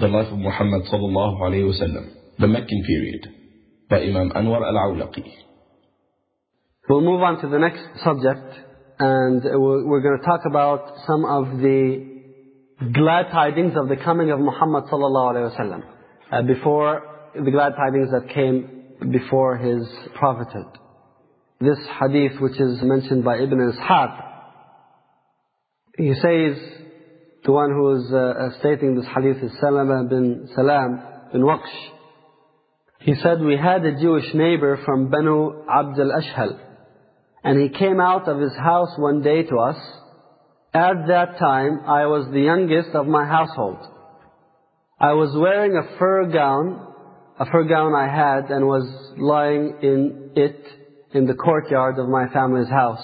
The Life of Muhammad sallallahu The Meccan Period, by Imam Anwar al-Awlaqi. We'll move on to the next subject, and we're going to talk about some of the glad tidings of the coming of Muhammad sallallahu alayhi wa sallam, uh, before the glad tidings that came before his prophethood. This hadith, which is mentioned by Ibn Ishaq, he says, the one who is uh, stating this hadith is Salama bin Salam bin Waqsh. He said, we had a Jewish neighbor from Banu Abd al-Ashhal. And he came out of his house one day to us. At that time, I was the youngest of my household. I was wearing a fur gown, a fur gown I had, and was lying in it in the courtyard of my family's house.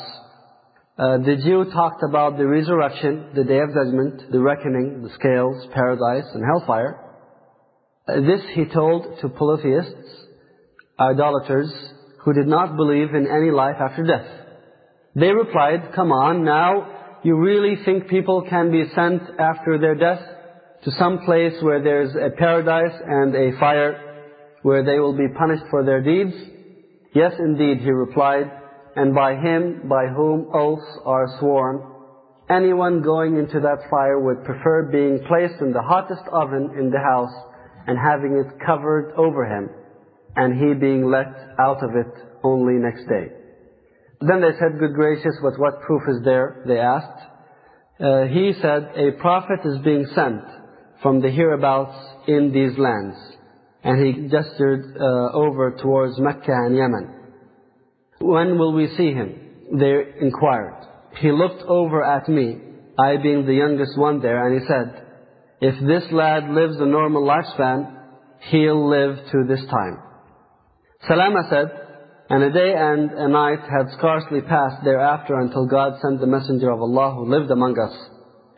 Uh, the Jew talked about the resurrection, the day of judgment, the reckoning, the scales, paradise, and hellfire. Uh, this he told to polytheists, idolaters, who did not believe in any life after death. They replied, come on, now you really think people can be sent after their death to some place where there's a paradise and a fire, where they will be punished for their deeds? Yes, indeed, he replied, and by him by whom oaths are sworn, anyone going into that fire would prefer being placed in the hottest oven in the house and having it covered over him, and he being let out of it only next day. Then they said, Good gracious, but what proof is there? They asked. Uh, he said, A prophet is being sent from the hereabouts in these lands. And he gestured uh, over towards Mecca and Yemen. When will we see him? They inquired. He looked over at me, I being the youngest one there, and he said, If this lad lives a normal lifespan, he'll live to this time. Salama said, And a day and a night had scarcely passed thereafter until God sent the messenger of Allah who lived among us.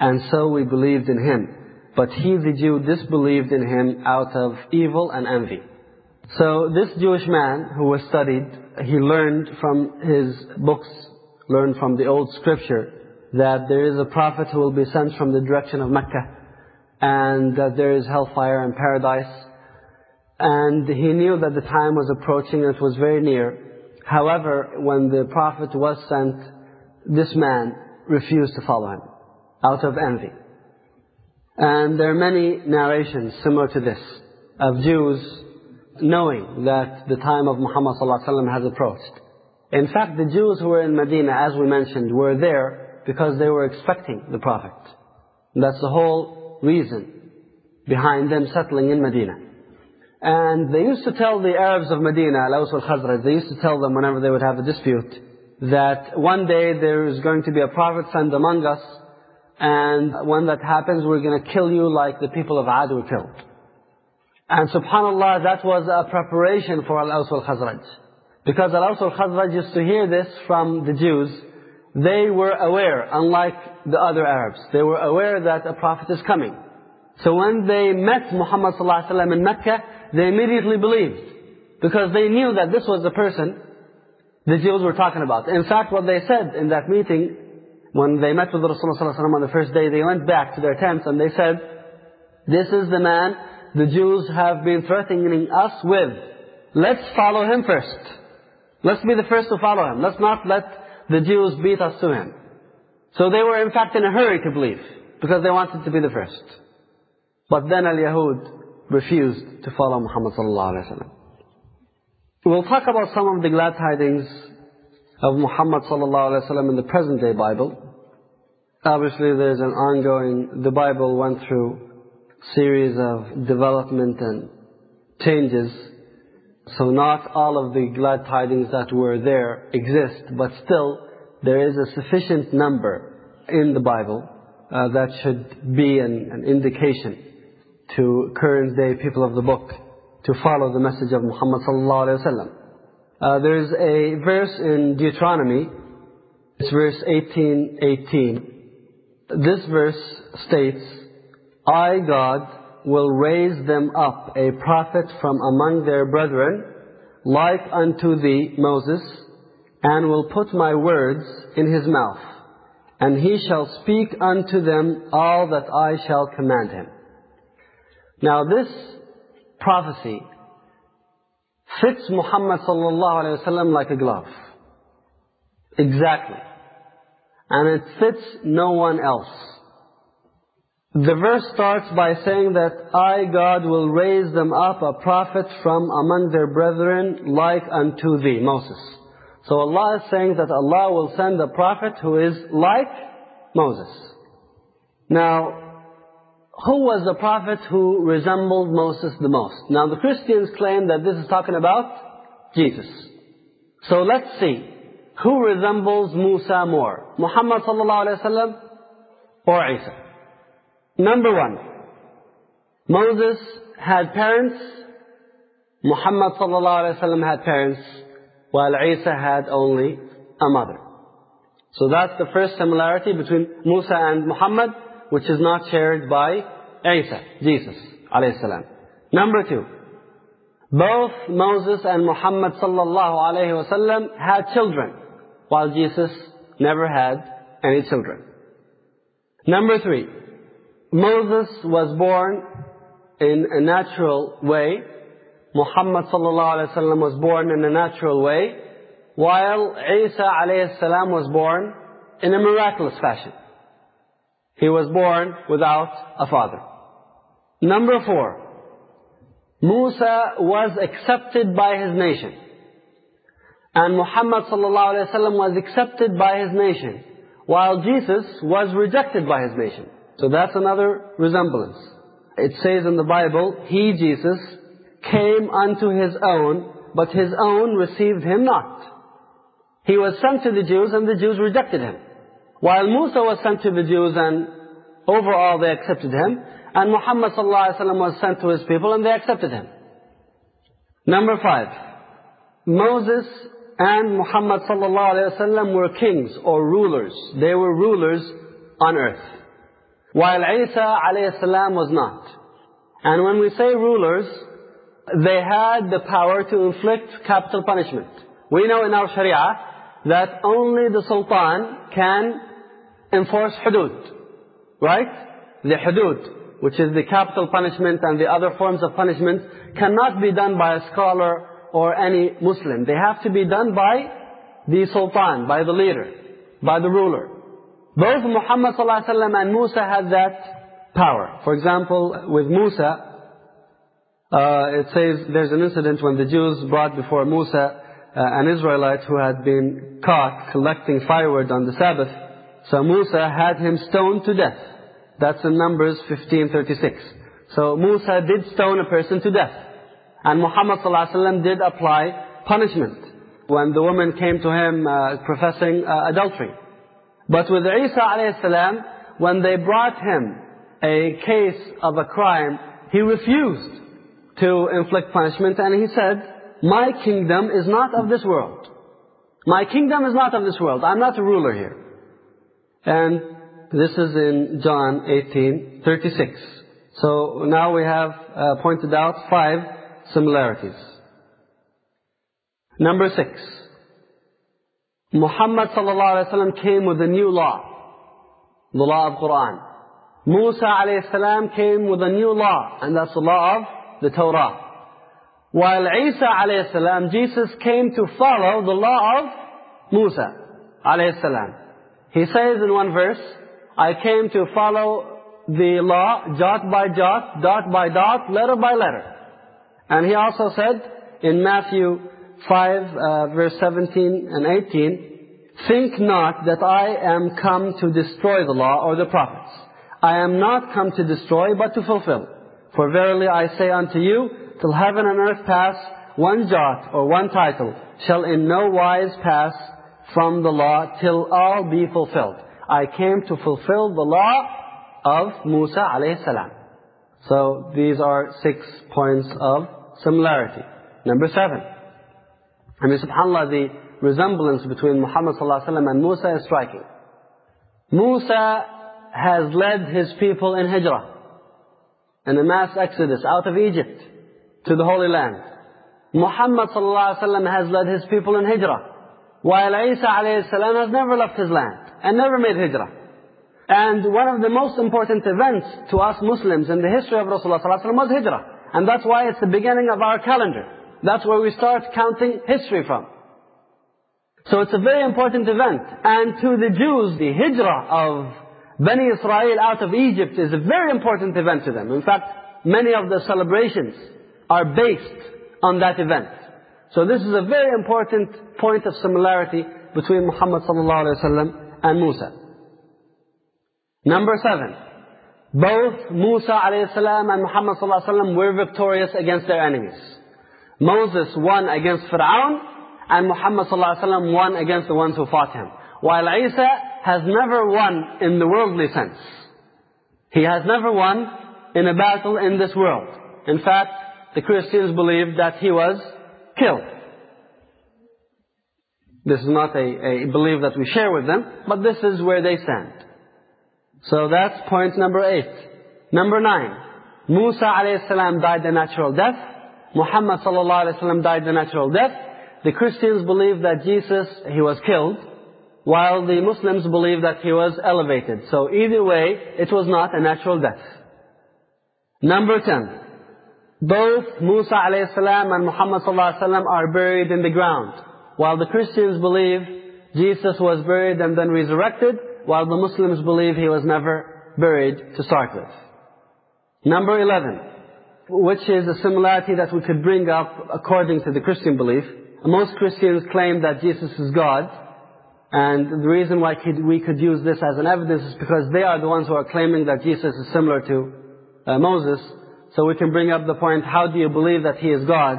And so we believed in him. But he, the Jew, disbelieved in him out of evil and envy. So this Jewish man who was studied, he learned from his books, learned from the old scripture, that there is a prophet who will be sent from the direction of Mecca, and that there is hellfire and paradise. And he knew that the time was approaching and it was very near. However, when the prophet was sent, this man refused to follow him, out of envy. And there are many narrations similar to this, of Jews knowing that the time of Muhammad ﷺ has approached. In fact, the Jews who were in Medina, as we mentioned, were there because they were expecting the Prophet. And that's the whole reason behind them settling in Medina. And they used to tell the Arabs of Medina, Al-Aws al-Khazraj, they used to tell them whenever they would have a dispute, that one day there is going to be a Prophet sent among us, and when that happens, we're going to kill you like the people of Ad were killed. And subhanAllah, that was a preparation for Al-Aws al-Khazraj. Because Al-Aws al-Khazraj used to hear this from the Jews. They were aware, unlike the other Arabs, they were aware that a prophet is coming. So when they met Muhammad ﷺ in Mecca, they immediately believed. Because they knew that this was the person the Jews were talking about. In fact, what they said in that meeting, when they met with Rasulullah ﷺ on the first day, they went back to their tents and they said, this is the man the Jews have been threatening us with. Let's follow him first. Let's be the first to follow him. Let's not let the Jews beat us to him. So they were in fact in a hurry to believe, because they wanted to be the first. But then al-Yahud refused to follow Muhammad sallallahu alaihi wasallam. We'll talk about some of the glad tidings of Muhammad sallallahu alaihi wasallam in the present day Bible. Obviously there's an ongoing, the Bible went through series of development and changes. So not all of the glad tidings that were there exist, but still there is a sufficient number in the Bible uh, that should be an, an indication to current day people of the book to follow the message of Muhammad sallallahu alaihi wasallam. Uh, there is a verse in Deuteronomy, it's verse 18:18. This verse states, I, God, will raise them up a prophet from among their brethren, like unto thee, Moses, and will put my words in his mouth, and he shall speak unto them all that I shall command him. Now this prophecy fits Muhammad sallallahu alayhi wasallam like a glove. Exactly. And it fits no one else. The verse starts by saying that I, God, will raise them up a prophet from among their brethren like unto thee, Moses. So Allah is saying that Allah will send a prophet who is like Moses. Now, who was the prophet who resembled Moses the most? Now the Christians claim that this is talking about Jesus. So let's see. Who resembles Musa more? Muhammad sallallahu alayhi wa sallam or Isa? Number one. Moses had parents. Muhammad sallallahu alayhi wa sallam had parents. While Isa had only a mother. So that's the first similarity between Musa and Muhammad, which is not shared by Isa, Jesus alayhi salam. Number two. Both Moses and Muhammad sallallahu alayhi wa sallam had children while Jesus never had any children. Number three, Moses was born in a natural way. Muhammad sallallahu alaihi wasallam was born in a natural way, while Isa alayhi salam was born in a miraculous fashion. He was born without a father. Number four, Musa was accepted by his nation. And Muhammad sallallahu alayhi wa was accepted by his nation, while Jesus was rejected by his nation. So that's another resemblance. It says in the Bible, He, Jesus, came unto His own, but His own received Him not. He was sent to the Jews and the Jews rejected Him. While Musa was sent to the Jews and overall they accepted Him, and Muhammad alaihi was sent to His people and they accepted Him. Number five, Moses and Muhammad wasallam were kings or rulers. They were rulers on earth. While Isa alayhi was not. And when we say rulers, they had the power to inflict capital punishment. We know in our Sharia that only the Sultan can enforce hudud. Right? The hudud, which is the capital punishment and the other forms of punishment, cannot be done by a scholar or any Muslim. They have to be done by the sultan, by the leader, by the ruler. Both Muhammad ﷺ and Musa had that power. For example, with Musa, uh, it says there's an incident when the Jews brought before Musa uh, an Israelite who had been caught collecting firewood on the Sabbath. So Musa had him stoned to death. That's in Numbers 15:36. So Musa did stone a person to death. And Muhammad ﷺ did apply punishment when the woman came to him uh, professing uh, adultery. But with Isa alayhi when they brought him a case of a crime, he refused to inflict punishment and he said, My kingdom is not of this world. My kingdom is not of this world. I'm not a ruler here. And this is in John 18:36. So now we have uh, pointed out five similarities. Number six. Muhammad sallallahu came with a new law. The law of Quran. Musa alayhi salam came with a new law, and that's the law of the Torah. While Isa alayhi salam, Jesus came to follow the law of Musa alayhi salam. He says in one verse, I came to follow the law jot by jot, dot by dot, letter by letter. And he also said in Matthew 5, uh, verse 17 and 18, Think not that I am come to destroy the law or the prophets. I am not come to destroy, but to fulfill. For verily I say unto you, till heaven and earth pass, one jot or one title shall in no wise pass from the law till all be fulfilled. I came to fulfill the law of Musa alayhi salam. So these are six points of similarity. Number seven. I mean, subhanAllah, the resemblance between Muhammad ﷺ and Musa is striking. Musa has led his people in hijrah, in a mass exodus out of Egypt to the Holy Land. Muhammad ﷺ has led his people in hijrah, while Isa alayhi salam has never left his land and never made hijrah. And one of the most important events to us Muslims in the history of Rasulullah ﷺ was hijrah. And that's why it's the beginning of our calendar. That's where we start counting history from. So it's a very important event. And to the Jews, the hijrah of Bani Israel out of Egypt is a very important event to them. In fact, many of the celebrations are based on that event. So this is a very important point of similarity between Muhammad sallallahu alaihi wasallam and Musa. Number seven. Both Musa alayhi salam and Muhammad sallallahu alaihi wasallam were victorious against their enemies. Moses won against Fir'aun and Muhammad ﷺ won against the ones who fought him. While Isa has never won in the worldly sense. He has never won in a battle in this world. In fact, the Christians believe that he was killed. This is not a, a belief that we share with them, but this is where they stand. So that's point number eight. Number nine. Musa alayhi died a natural death. Muhammad sallallahu alayhi died a natural death. The Christians believe that Jesus, he was killed, while the Muslims believe that he was elevated. So either way, it was not a natural death. Number 10. Both Musa salam and Muhammad alayhi are buried in the ground. While the Christians believe Jesus was buried and then resurrected, while the Muslims believe he was never buried to start with. Number 11, which is a similarity that we could bring up according to the Christian belief. Most Christians claim that Jesus is God, and the reason why we could use this as an evidence is because they are the ones who are claiming that Jesus is similar to uh, Moses. So we can bring up the point, how do you believe that he is God?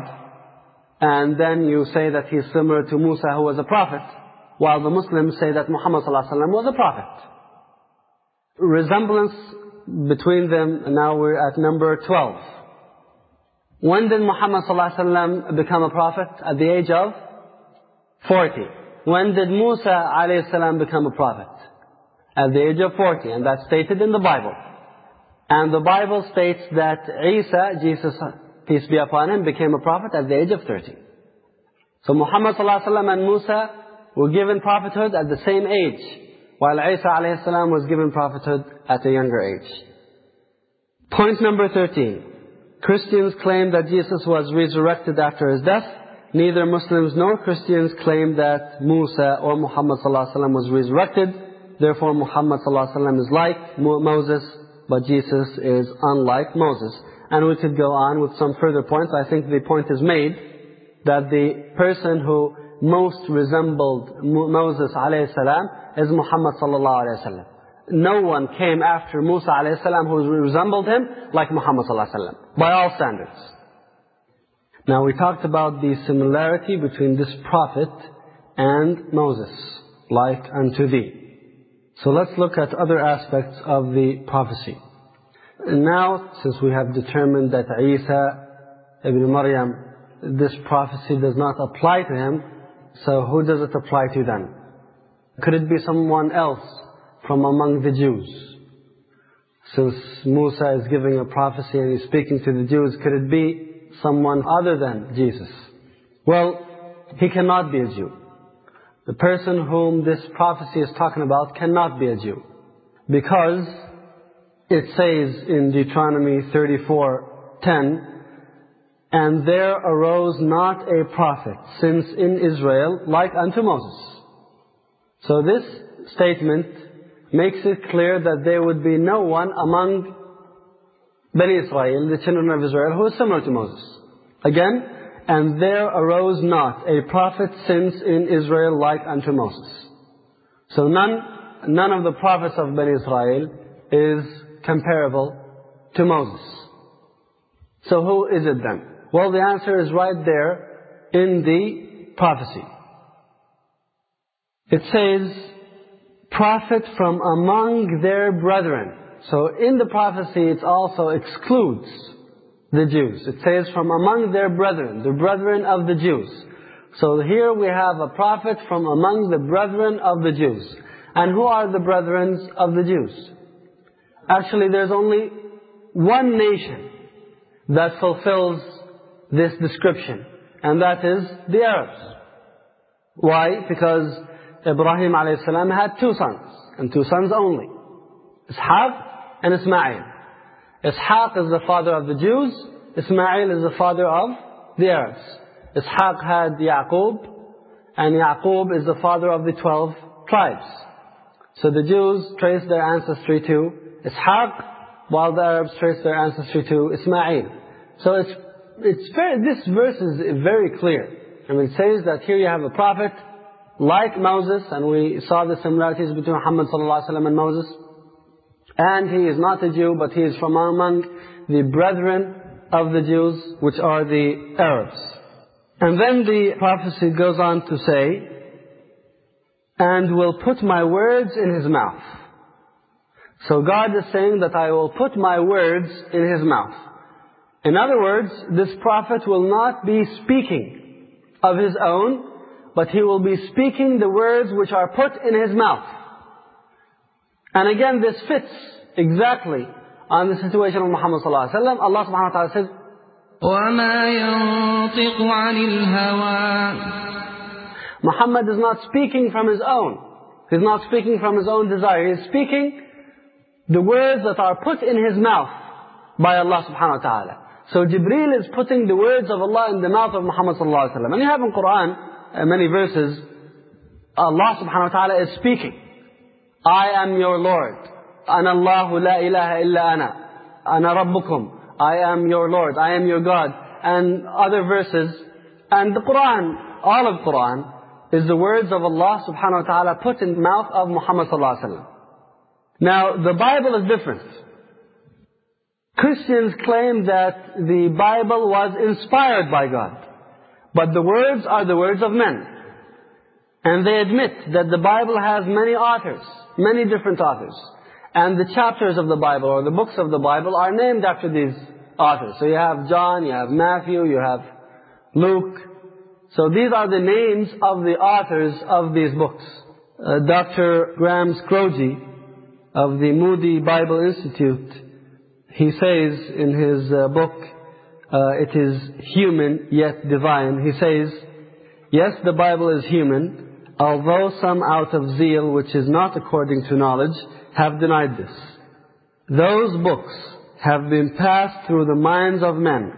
And then you say that he is similar to Musa who was a prophet, while the Muslims say that Muhammad ﷺ was a prophet. Resemblance between them, and now we're at number 12. When did Muhammad ﷺ become a prophet? At the age of 40. When did Musa ﷺ become a prophet? At the age of 40, and that's stated in the Bible. And the Bible states that Isa, Jesus, peace be upon him, became a prophet at the age of 30. So Muhammad ﷺ and Musa were given prophethood at the same age, while Isa ﷺ was given prophethood at a younger age. Point number 13. Christians claim that Jesus was resurrected after his death. Neither Muslims nor Christians claim that Musa or Muhammad ﷺ was resurrected. Therefore Muhammad ﷺ is like Moses but Jesus is unlike Moses. And we could go on with some further points. I think the point is made that the person who most resembled Moses salam is Muhammad wasallam. No one came after Musa salam who resembled him like Muhammad wasallam by all standards. Now we talked about the similarity between this prophet and Moses, like unto thee. So let's look at other aspects of the prophecy. Now, since we have determined that Isa ibn Maryam, this prophecy does not apply to him, so who does it apply to then? Could it be someone else from among the Jews? Since Musa is giving a prophecy and he's speaking to the Jews, could it be someone other than Jesus? Well, he cannot be a Jew. The person whom this prophecy is talking about cannot be a Jew. Because it says in Deuteronomy 34:10, and there arose not a prophet since in Israel like unto Moses. So this statement makes it clear that there would be no one among Bani Israel, the children of Israel, who is similar to Moses. Again, and there arose not a prophet since in Israel like unto Moses. So none, none of the prophets of Bani Israel is comparable to Moses. So who is it then? Well, the answer is right there in the prophecy. It says, prophet from among their brethren. So in the prophecy it also excludes the Jews. It says from among their brethren, the brethren of the Jews. So here we have a prophet from among the brethren of the Jews. And who are the brethren of the Jews? Actually, there's only one nation that fulfills this description, and that is the Arabs. Why? Because Ibrahim a.s. had two sons, and two sons only. Ishaq and Ismail. Ishaq is the father of the Jews. Ismail is the father of the Arabs. Ishaq had Yaqub, and Yaqub is the father of the twelve tribes. So the Jews trace their ancestry to Ishaq, while the Arabs trace their ancestry to Ismail. So it's, it's this verse is very clear. And it says that here you have a prophet like Moses, and we saw the similarities between Muhammad and Moses. And he is not a Jew, but he is from among the brethren of the Jews, which are the Arabs. And then the prophecy goes on to say, and will put my words in his mouth. So God is saying that I will put my words in his mouth. In other words, this prophet will not be speaking of his own, but he will be speaking the words which are put in his mouth. And again, this fits exactly on the situation of Muhammad sallallahu alaihi wasallam. Allah subhanahu wa ta'ala says, وما ينطق عن الهوى Muhammad is not speaking from his own. He's not speaking from his own desire. He's speaking the words that are put in his mouth by Allah subhanahu wa ta'ala. So Jibreel is putting the words of Allah in the mouth of Muhammad sallallahu alaihi wasallam. And you have in Quran uh, many verses, Allah subhanahu wa ta'ala is speaking. I am your Lord. أنا الله لا إله إلا أنا. أنا ربكم. I am your Lord. I am your God. And other verses. And the Quran, all of Quran, is the words of Allah subhanahu wa ta'ala put in the mouth of Muhammad sallallahu alaihi wasallam. Now, the Bible is different. Christians claim that the Bible was inspired by God. But the words are the words of men. And they admit that the Bible has many authors, many different authors. And the chapters of the Bible or the books of the Bible are named after these authors. So you have John, you have Matthew, you have Luke. So these are the names of the authors of these books. Uh, Dr. Graham Scroggie of the Moody Bible Institute, he says in his uh, book, uh, it is human yet divine. He says, yes, the Bible is human, although some out of zeal, which is not according to knowledge, have denied this. Those books have been passed through the minds of men,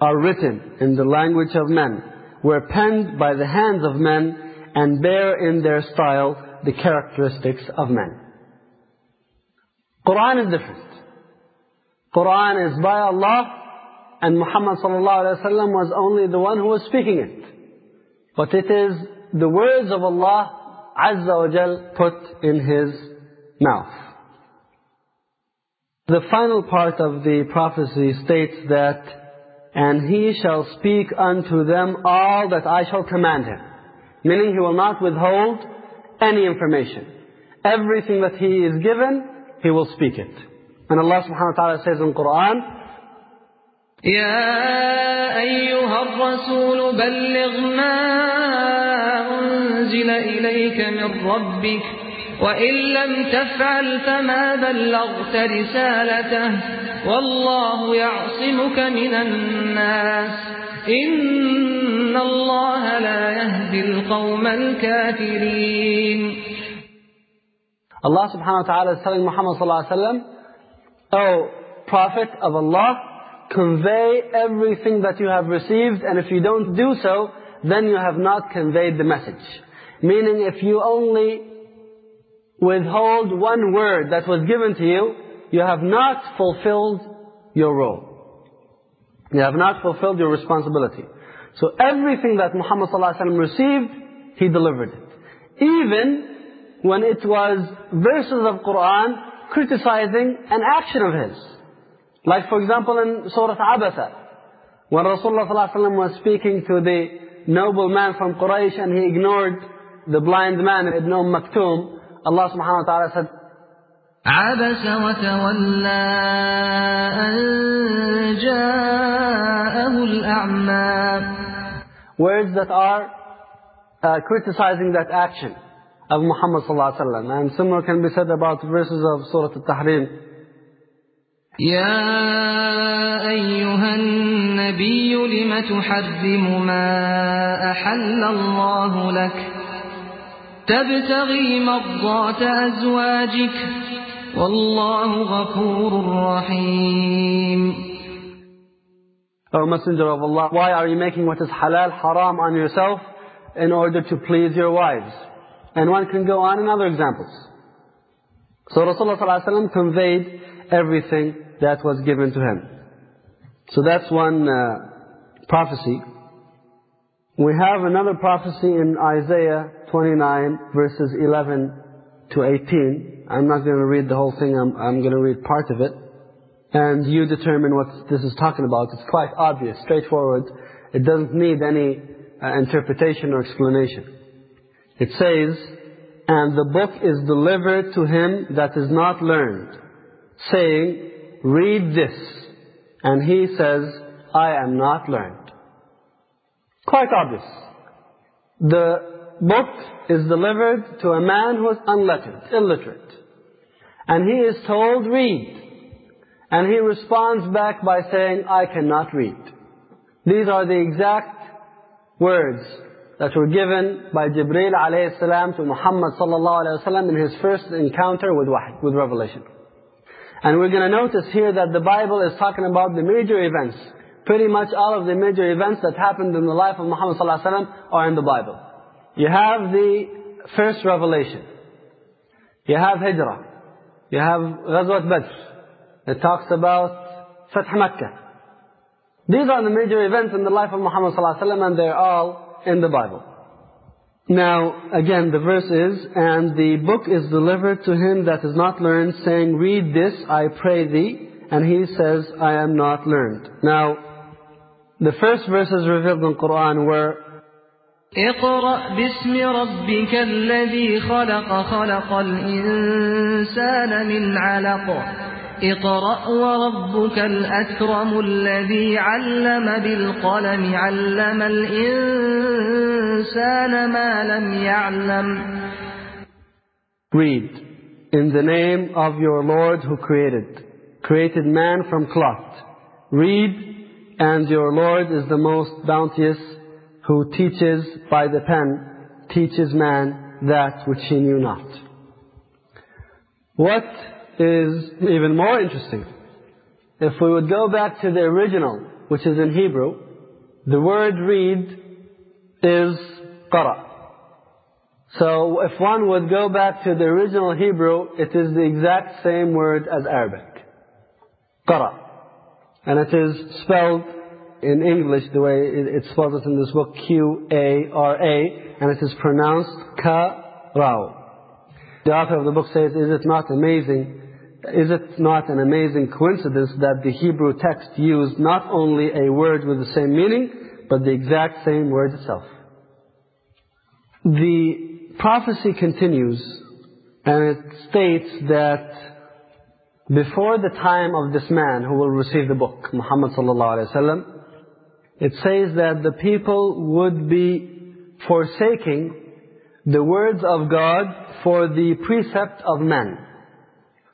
are written in the language of men, were penned by the hands of men, and bear in their style the characteristics of men. Quran is different. Quran is by Allah, and Muhammad sallallahu alaihi wasallam was only the one who was speaking it. But it is the words of Allah Azza wa Jal put in his mouth. The final part of the prophecy states that, and he shall speak unto them all that I shall command him. Meaning he will not withhold any information. Everything that he is given, he will speak it. And Allah subhanahu wa ta'ala says in Quran, يا أيها الرسول بلغ ما أنزل إليك من ربك وإن لم تفعل فما بلغت رسالته والله يعصمك من الناس. إن الله لا يهدي القوم الكافرين. wa ta'ala is telling Muhammad sallallahu alayhi wa sallam, O Prophet of Allah, convey everything that you have received, and if you don't do so, then you have not conveyed the message. Meaning, if you only withhold one word that was given to you, you have not fulfilled your role. You have not fulfilled your responsibility. So everything that Muhammad ﷺ received, he delivered it. Even when it was verses of Quran criticizing an action of his. Like for example in Surah Abasa, when Rasulullah ﷺ was speaking to the noble man from Quraysh and he ignored the blind man Ibn Umm Maktoum, Allah subhanahu wa ta'ala said, عبس وتولى أن جاءه الأعمى words that are uh, criticizing that action of Muhammad sallallahu alaihi wasallam. And similar can be said about verses of Surah Al-Tahrim. يا أيها النبي لم تحرم ما أحل الله لك تبتغي مرضات أزواجك والله غفور رحيم O Messenger of Allah, why are you making what is halal haram on yourself in order to please your wives? And one can go on in other examples. So Rasulullah ﷺ conveyed everything that was given to him. So that's one uh, prophecy. We have another prophecy in Isaiah 29 verses 11 to 18. I'm not going to read the whole thing, I'm, I'm going to read part of it. And you determine what this is talking about. It's quite obvious, straightforward. It doesn't need any uh, interpretation or explanation. It says, And the book is delivered to him that is not learned, saying, Read this. And he says, I am not learned. Quite obvious. The book is delivered to a man who is unlettered, illiterate. And he is told, read. And he responds back by saying, I cannot read. These are the exact words that were given by Jibreel alayhi salam to Muhammad sallallahu alayhi wasallam in his first encounter with with revelation. And we're going to notice here that the Bible is talking about the major events. Pretty much all of the major events that happened in the life of Muhammad sallallahu alayhi wasallam are in the Bible. You have the first revelation. You have Hijrah. You have Ghazwat Badr. It talks about Fath Makkah. These are the major events in the life of Muhammad ﷺ and they're all in the Bible. Now, again, the verse is, And the book is delivered to him that is not learned, saying, Read this, I pray thee. And he says, I am not learned. Now, the first verses revealed in Quran were, اقرأ باسم ربك الذي خلق خلق الإنسان من علق اقرأ وربك الأكرم الذي علم بالقلم علم الإنسان ما لم يعلم Read, in the name of your Lord who created, created man from cloth. Read, and your Lord is the most bounteous who teaches by the pen, teaches man that which he knew not. What is even more interesting? If we would go back to the original, which is in Hebrew, the word read is qara. So if one would go back to the original Hebrew, it is the exact same word as Arabic. Qara. And it is spelled in English the way it spells it in this book, Q-A-R-A, and it is pronounced Ka-Rao. The author of the book says, is it not amazing, is it not an amazing coincidence that the Hebrew text used not only a word with the same meaning, but the exact same word itself? The prophecy continues, and it states that before the time of this man who will receive the book, Muhammad sallallahu alaihi wasallam, it says that the people would be forsaking the words of God for the precept of men.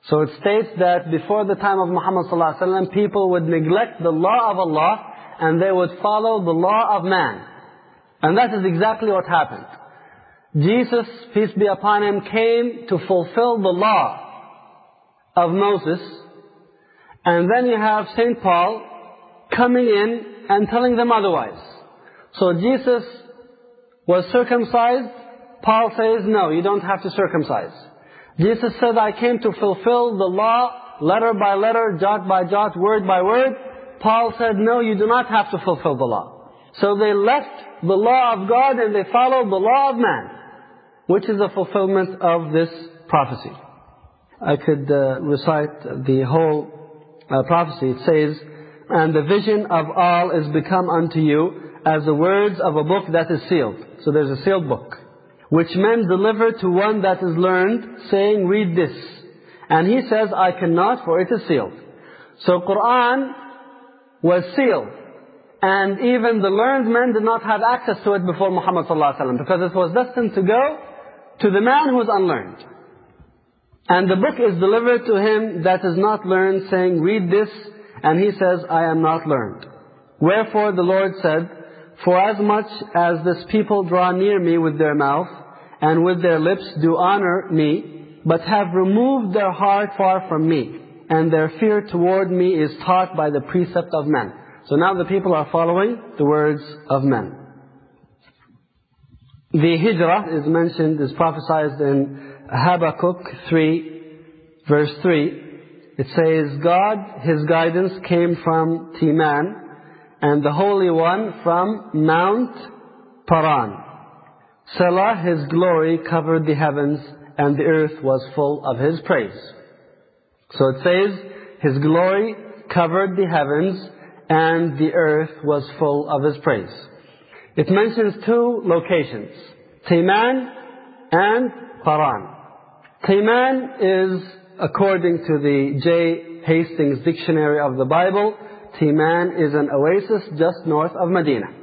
So it states that before the time of Muhammad ﷺ, people would neglect the law of Allah and they would follow the law of man. And that is exactly what happened. Jesus, peace be upon him, came to fulfill the law of Moses. And then you have St. Paul coming in and telling them otherwise. So Jesus was circumcised. Paul says, no, you don't have to circumcise. Jesus said, I came to fulfill the law, letter by letter, jot by jot, word by word. Paul said, no, you do not have to fulfill the law. So they left the law of God and they followed the law of man, which is a fulfillment of this prophecy. I could uh, recite the whole uh, prophecy. It says, and the vision of all is become unto you as the words of a book that is sealed. So there's a sealed book. Which men deliver to one that is learned, saying, read this. And he says, I cannot, for it is sealed. So Quran was sealed. And even the learned men did not have access to it before Muhammad ﷺ because it was destined to go to the man who is unlearned. And the book is delivered to him that is not learned, saying, read this, and he says, I am not learned. Wherefore the Lord said, For as much as this people draw near me with their mouth, and with their lips do honor me, but have removed their heart far from me, and their fear toward me is taught by the precept of men. So now the people are following the words of men. The hijrah is mentioned, is prophesied in Habakkuk 3, verse 3. It says, God, His guidance came from Timan, and the Holy One from Mount Paran. Selah, His glory covered the heavens, and the earth was full of His praise. So it says, His glory covered the heavens, and the earth was full of His praise. It mentions two locations, Timan and Paran. Timan is, according to the J. Hastings Dictionary of the Bible, Timan is an oasis just north of Medina.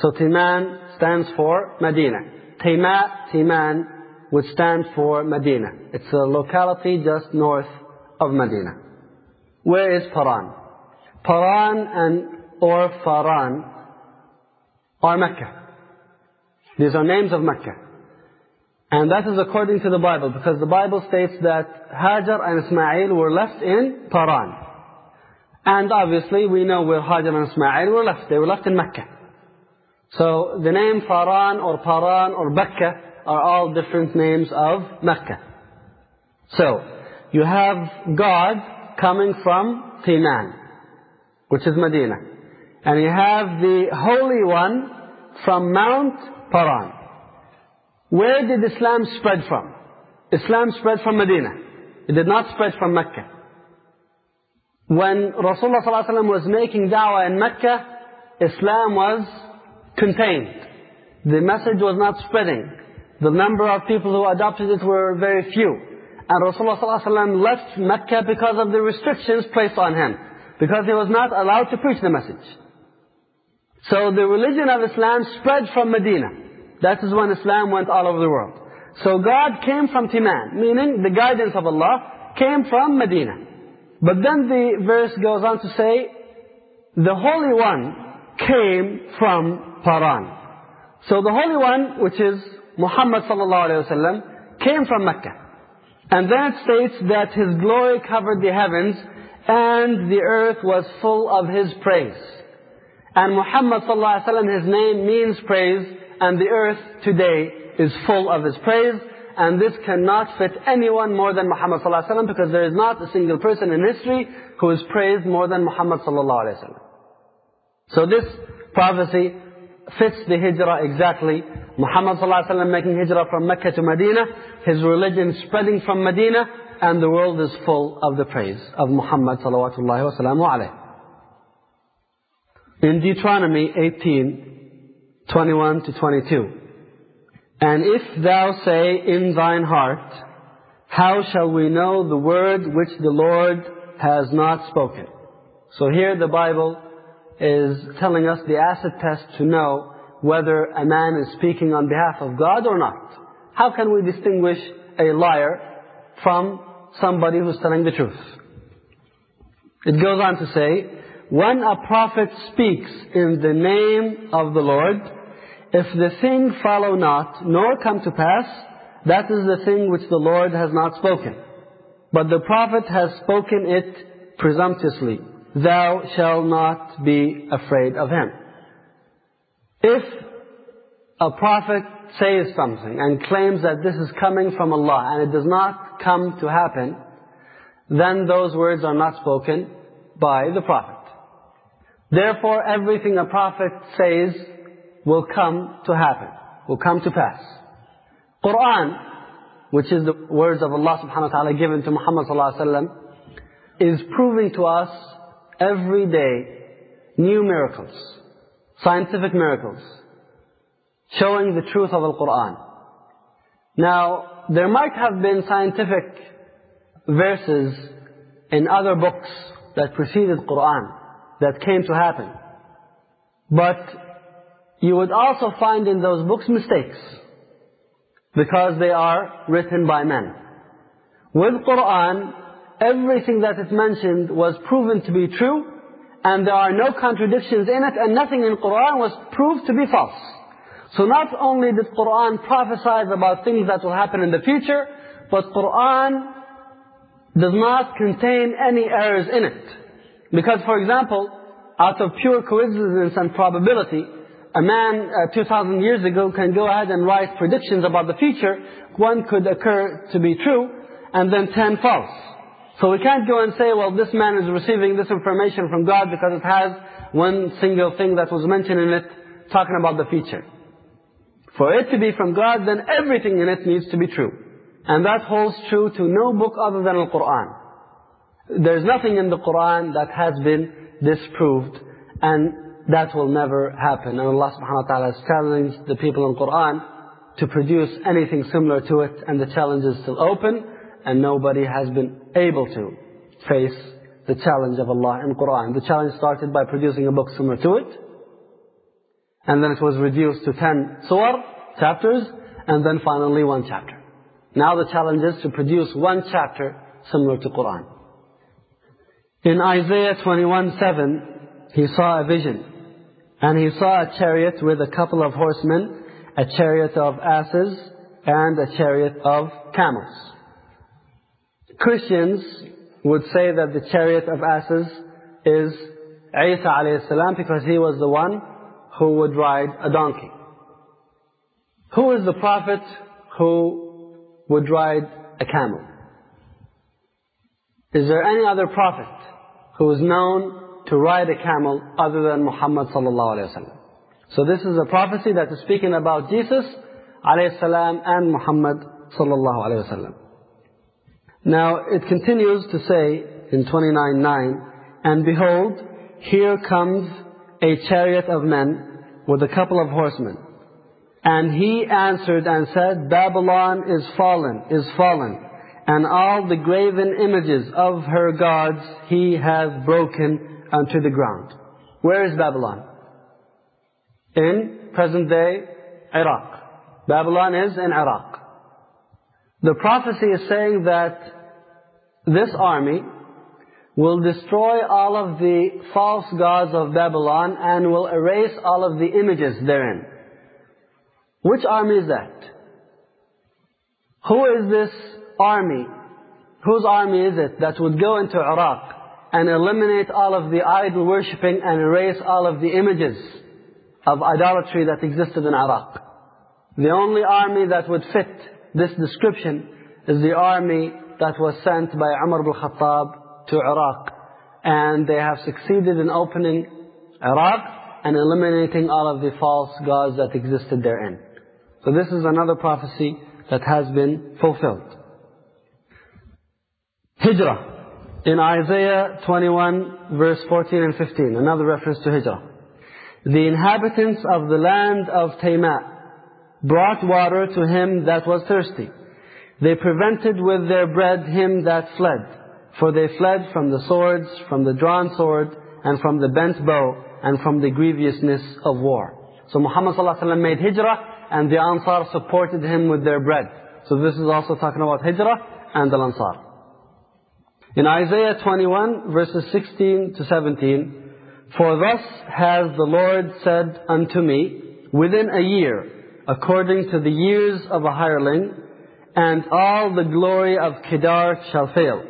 So Timan stands for Medina. Tima, Timan would stand for Medina. It's a locality just north of Medina. Where is Paran? Paran and or Faran are Mecca. These are names of Mecca. And that is according to the Bible, because the Bible states that Hajar and Ismail were left in Paran. And obviously we know where Hajar and Ismail were left. They were left in Mecca. So the name Faran or Paran or Becca are all different names of Mecca. So you have God coming from Timan, which is Medina. And you have the Holy One from Mount Paran. Where did Islam spread from? Islam spread from Medina. It did not spread from Mecca. When Rasulullah ﷺ was making da'wah in Mecca, Islam was contained. The message was not spreading. The number of people who adopted it were very few. And Rasulullah ﷺ left Mecca because of the restrictions placed on him. Because he was not allowed to preach the message. So the religion of Islam spread from Medina. That is when Islam went all over the world. So God came from Timan, meaning the guidance of Allah came from Medina. But then the verse goes on to say, the Holy One came from Paran. So the Holy One, which is Muhammad sallallahu alayhi wasallam, came from Mecca. And then it states that His glory covered the heavens and the earth was full of His praise. And Muhammad sallallahu alayhi wasallam, His name means praise and the earth today is full of His praise. And this cannot fit anyone more than Muhammad sallallahu alaihi wasallam because there is not a single person in history who is praised more than Muhammad sallallahu alaihi wasallam. So this prophecy fits the hijrah exactly. Muhammad wasallam making hijrah from Mecca to Medina, his religion spreading from Medina, and the world is full of the praise of Muhammad alaihi In Deuteronomy 18, 21 to 22. And if thou say in thine heart, How shall we know the word which the Lord has not spoken? So here the Bible is telling us the acid test to know whether a man is speaking on behalf of God or not. How can we distinguish a liar from somebody who's telling the truth? It goes on to say, when a prophet speaks in the name of the Lord, if the thing follow not, nor come to pass, that is the thing which the Lord has not spoken. But the prophet has spoken it presumptuously. Thou shalt not be afraid of him. If a prophet says something and claims that this is coming from Allah and it does not come to happen, then those words are not spoken by the prophet. Therefore, everything a prophet says will come to happen, will come to pass. Quran, which is the words of Allah subhanahu wa ta'ala given to Muhammad sallallahu alaihi wasallam, is proving to us every day new miracles, scientific miracles, showing the truth of the Quran. Now, there might have been scientific verses in other books that preceded Quran that came to happen. But you would also find in those books mistakes because they are written by men. With Quran, everything that is mentioned was proven to be true and there are no contradictions in it and nothing in Quran was proved to be false. So not only did Quran prophesize about things that will happen in the future, but Quran does not contain any errors in it. Because, for example, out of pure coincidence and probability, a man uh, 2,000 years ago can go ahead and write predictions about the future. One could occur to be true, and then 10 false. So we can't go and say, well, this man is receiving this information from God because it has one single thing that was mentioned in it talking about the future. For it to be from God, then everything in it needs to be true. And that holds true to no book other than the Quran. There's nothing in the Quran that has been disproved. And that will never happen. And Allah subhanahu wa ta'ala has challenged the people in Quran to produce anything similar to it. And the challenge is still open. And nobody has been able to face the challenge of Allah in Quran. The challenge started by producing a book similar to it. And then it was reduced to 10 surah, chapters, and then finally one chapter. Now the challenge is to produce one chapter similar to Quran. In Isaiah 21:7, he saw a vision. And he saw a chariot with a couple of horsemen, a chariot of asses, and a chariot of camels. Christians would say that the chariot of asses is Isa alayhi salam because he was the one who would ride a donkey. Who is the prophet who would ride a camel? Is there any other prophet who is known to ride a camel other than Muhammad sallallahu alayhi wa So this is a prophecy that is speaking about Jesus alayhi salam and Muhammad sallallahu alayhi wa Now it continues to say in 29.9, And behold, here comes a chariot of men with a couple of horsemen. And he answered and said, Babylon is fallen, is fallen, and all the graven images of her gods he has broken unto the ground. Where is Babylon? In present day Iraq. Babylon is in Iraq. The prophecy is saying that this army will destroy all of the false gods of Babylon and will erase all of the images therein. Which army is that? Who is this army? Whose army is it that would go into Iraq and eliminate all of the idol worshipping and erase all of the images of idolatry that existed in Iraq? The only army that would fit this description is the army that was sent by Umar ibn Khattab to Iraq. And they have succeeded in opening Iraq and eliminating all of the false gods that existed therein. So this is another prophecy that has been fulfilled. Hijrah. In Isaiah 21 verse 14 and 15, another reference to Hijrah. The inhabitants of the land of Tayma brought water to him that was thirsty. They prevented with their bread him that fled. For they fled from the swords, from the drawn sword, and from the bent bow, and from the grievousness of war. So Muhammad ﷺ made hijrah, and the Ansar supported him with their bread. So this is also talking about hijrah and the Ansar. In Isaiah 21, verses 16 to 17, For thus has the Lord said unto me, Within a year, according to the years of a hireling, and all the glory of Kedar shall fail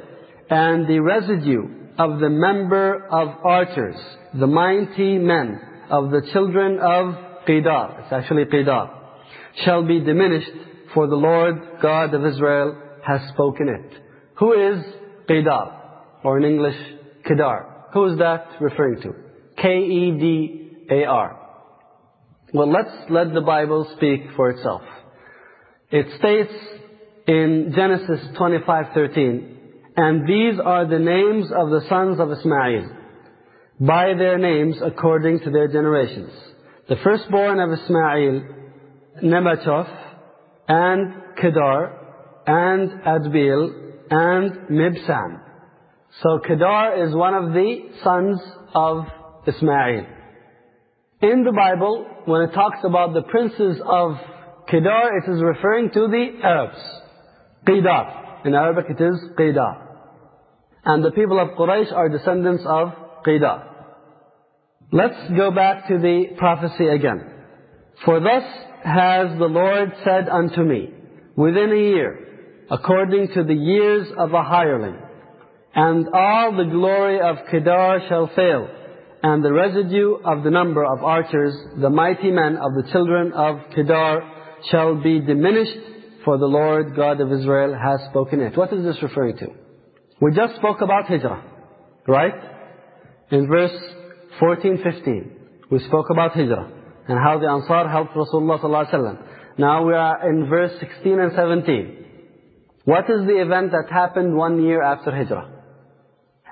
and the residue of the member of archers, the mighty men of the children of Qidar, it's actually Qidar, shall be diminished, for the Lord God of Israel has spoken it. Who is Qidar? Or in English, Kedar. Who is that referring to? K-E-D-A-R. Well, let's let the Bible speak for itself. It states in Genesis 25:13, and these are the names of the sons of Ismail, by their names according to their generations. The firstborn of Ismail, Nebajoth, and Kedar, and Adbeel, and Mibsam. So Kedar is one of the sons of Ismail. In the Bible, when it talks about the princes of Kedar, it is referring to the Arabs. Qidar. In Arabic it is Qidar. And the people of Quraysh are descendants of Qida. Let's go back to the prophecy again. For thus has the Lord said unto me, within a year, according to the years of a hireling. And all the glory of Kedar shall fail, and the residue of the number of archers, the mighty men of the children of Kedar, shall be diminished, for the Lord God of Israel has spoken it. What is this referring to? We just spoke about Hijrah, right? In verse 14, 15, we spoke about Hijrah and how the Ansar helped Rasulullah sallallahu. Now we are in verse 16 and 17. What is the event that happened one year after Hijrah?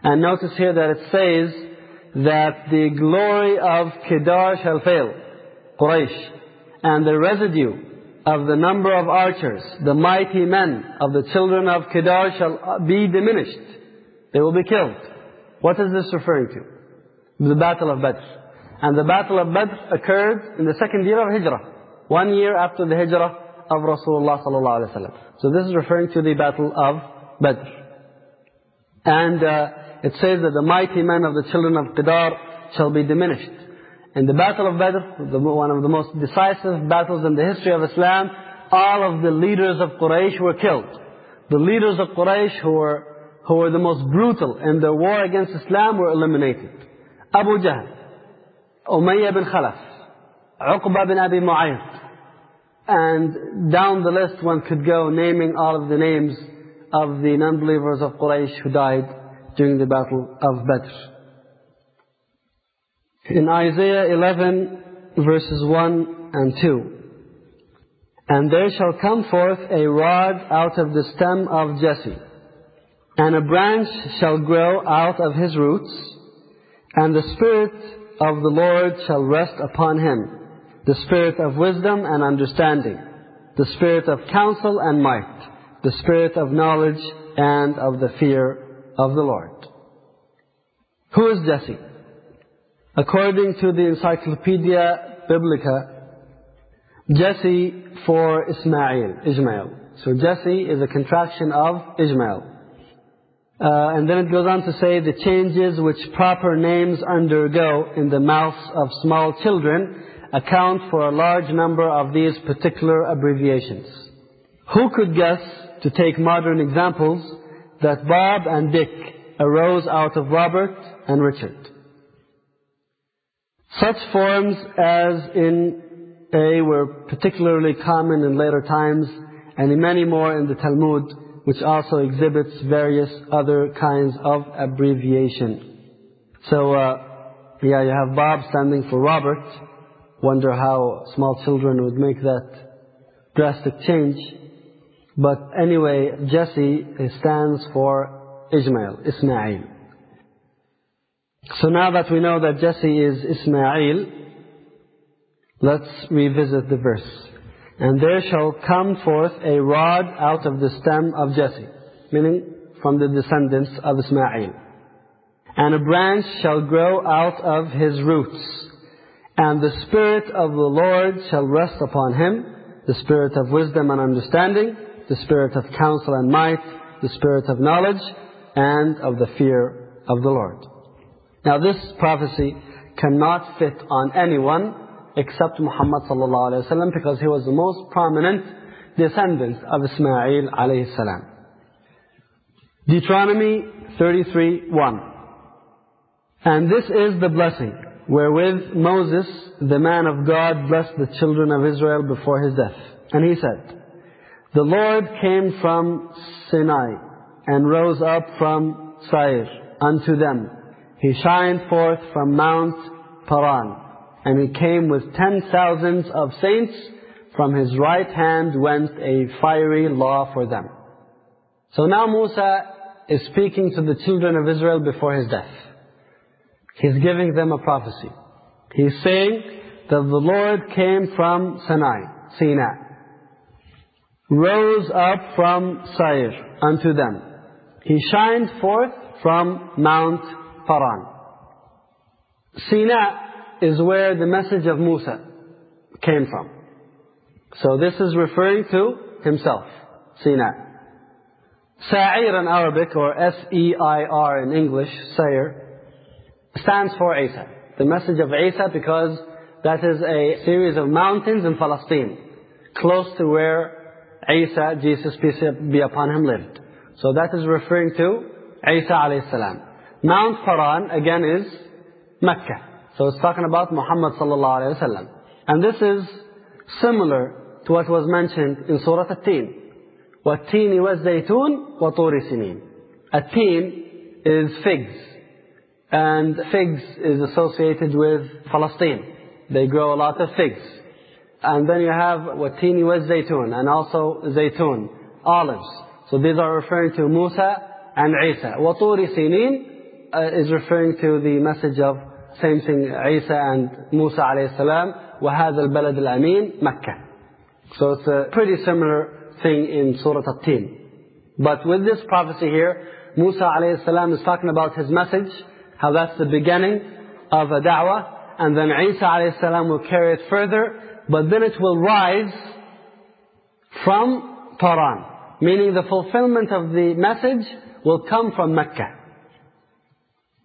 And notice here that it says that the glory of Kedar shall fail, Quraysh, and the residue of the number of archers, the mighty men of the children of Kedar shall be diminished. They will be killed. What is this referring to? The Battle of Badr. And the Battle of Badr occurred in the second year of Hijrah. One year after the Hijrah of Rasulullah sallallahu. So this is referring to the Battle of Badr. And uh, it says that the mighty men of the children of Qidar shall be diminished. In the Battle of Badr, the, one of the most decisive battles in the history of Islam, all of the leaders of Quraysh were killed. The leaders of Quraysh who were, who were the most brutal in their war against Islam were eliminated. Abu Jahl, Umayyah bin Khalaf, Uqba bin Abi Mu'ayt. And down the list one could go naming all of the names of the non-believers of Quraysh who died during the battle of Badr. In Isaiah 11 verses 1 and 2. And there shall come forth a rod out of the stem of Jesse, and a branch shall grow out of his roots, and the Spirit of the Lord shall rest upon him, the Spirit of wisdom and understanding, the Spirit of counsel and might, the Spirit of knowledge and of the fear of the Lord. Who is Jesse? According to the Encyclopedia Biblica, Jesse for Ismail, Ishmael. So Jesse is a contraction of Ishmael. Uh, and then it goes on to say the changes which proper names undergo in the mouths of small children account for a large number of these particular abbreviations. Who could guess, to take modern examples, that Bob and Dick arose out of Robert and Richard? Such forms as in A were particularly common in later times, and in many more in the Talmud, which also exhibits various other kinds of abbreviation. So, uh, yeah, you have Bob standing for Robert. Wonder how small children would make that drastic change. But anyway, Jesse stands for Ishmael, Ismail. So now that we know that Jesse is Ismail, let's revisit the verse. And there shall come forth a rod out of the stem of Jesse, meaning from the descendants of Ismail. And a branch shall grow out of his roots. And the Spirit of the Lord shall rest upon him, the Spirit of wisdom and understanding, the Spirit of counsel and might, the Spirit of knowledge, and of the fear of the Lord. Now this prophecy cannot fit on anyone except Muhammad sallallahu alayhi wasallam because he was the most prominent descendant of Ismail alayhi salam. Deuteronomy 33:1. And this is the blessing wherewith Moses, the man of God, blessed the children of Israel before his death. And he said, The Lord came from Sinai and rose up from Seir unto them he shined forth from Mount Paran, and he came with ten thousands of saints. From his right hand went a fiery law for them. So now Musa is speaking to the children of Israel before his death. He's giving them a prophecy. He's saying that the Lord came from Sinai, Sinai, rose up from Seir unto them. He shined forth from Mount Paran. Sina is where the message of Musa came from. So this is referring to himself, Sina. Sa'ir in Arabic, or S-E-I-R in English, Sa'ir, stands for Isa. The message of Isa because that is a series of mountains in Palestine, close to where Isa, Jesus peace be upon him, lived. So that is referring to Isa alayhi salam. Mount Paran again is Mecca. So it's talking about Muhammad sallallahu alayhi wasallam. And this is similar to what was mentioned in Surah At-Teen. وَالتِّينِ وَالزَّيْتُونِ وَطُورِ سِنِينَ At-Teen is figs. And figs is associated with Palestine. They grow a lot of figs. And then you have وَالتِّينِ وَالزَّيْتُونَ and also zaytun, olives. So these are referring to Musa and Isa. وَطُورِ سِنِينَ uh, uh, is referring to the message of same thing Isa and Musa alayhi salam وَهَذَا الْبَلَدِ الْأَمِينِ Mecca. So it's a pretty similar thing in Surah At-Tin. But with this prophecy here, Musa alayhi salam is talking about his message, how that's the beginning of a da'wah, and then Isa alayhi salam will carry it further, but then it will rise from Paran. Meaning the fulfillment of the message will come from Mecca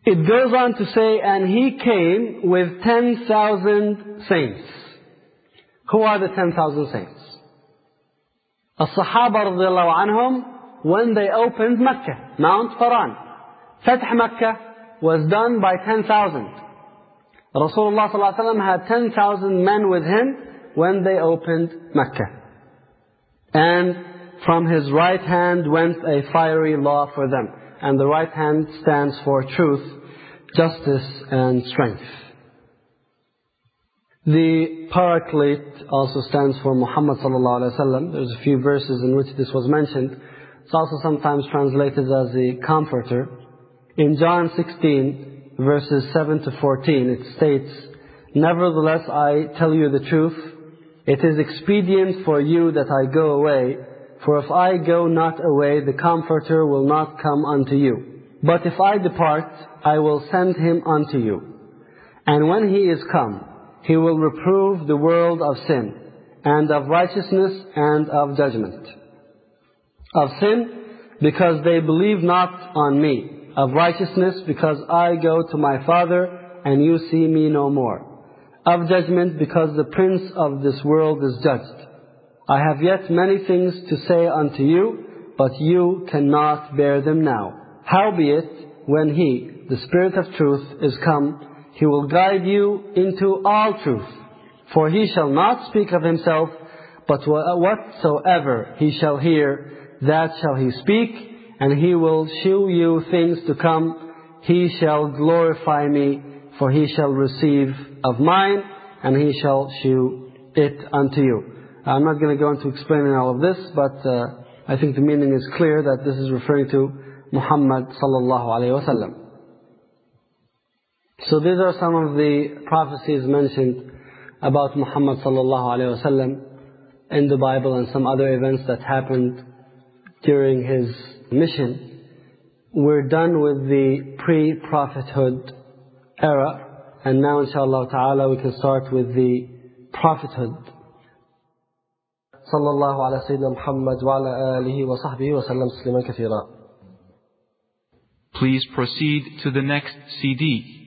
it goes on to say, and he came with 10,000 saints. Who are the 10,000 saints? As-Sahaba radiallahu anhum, when they opened Mecca, Mount Faran. Fath Mecca was done by 10,000. Rasulullah sallallahu had 10,000 men with him when they opened Mecca. And from his right hand went a fiery law for them and the right hand stands for truth, justice, and strength. The Paraclete also stands for Muhammad sallallahu alaihi wasallam. There's a few verses in which this was mentioned. It's also sometimes translated as the Comforter. In John 16, verses 7 to 14, it states, Nevertheless, I tell you the truth. It is expedient for you that I go away, for if I go not away, the Comforter will not come unto you. But if I depart, I will send him unto you. And when he is come, he will reprove the world of sin, and of righteousness, and of judgment. Of sin, because they believe not on me. Of righteousness, because I go to my Father, and you see me no more. Of judgment, because the prince of this world is judged. I have yet many things to say unto you, but you cannot bear them now. Howbeit, when He, the Spirit of truth, is come, He will guide you into all truth. For He shall not speak of Himself, but whatsoever He shall hear, that shall He speak, and He will shew you things to come. He shall glorify me, for He shall receive of mine, and He shall shew it unto you. I'm not going to go into explaining all of this, but uh, I think the meaning is clear that this is referring to Muhammad sallallahu alayhi wasallam. So these are some of the prophecies mentioned about Muhammad sallallahu alayhi wasallam in the Bible and some other events that happened during his mission. We're done with the pre-prophethood era, and now inshallah ta'ala we can start with the prophethood صلى الله على سيدنا محمد وعلى آله وصحبه وسلم تسليما كثيرا Please proceed to the next CD.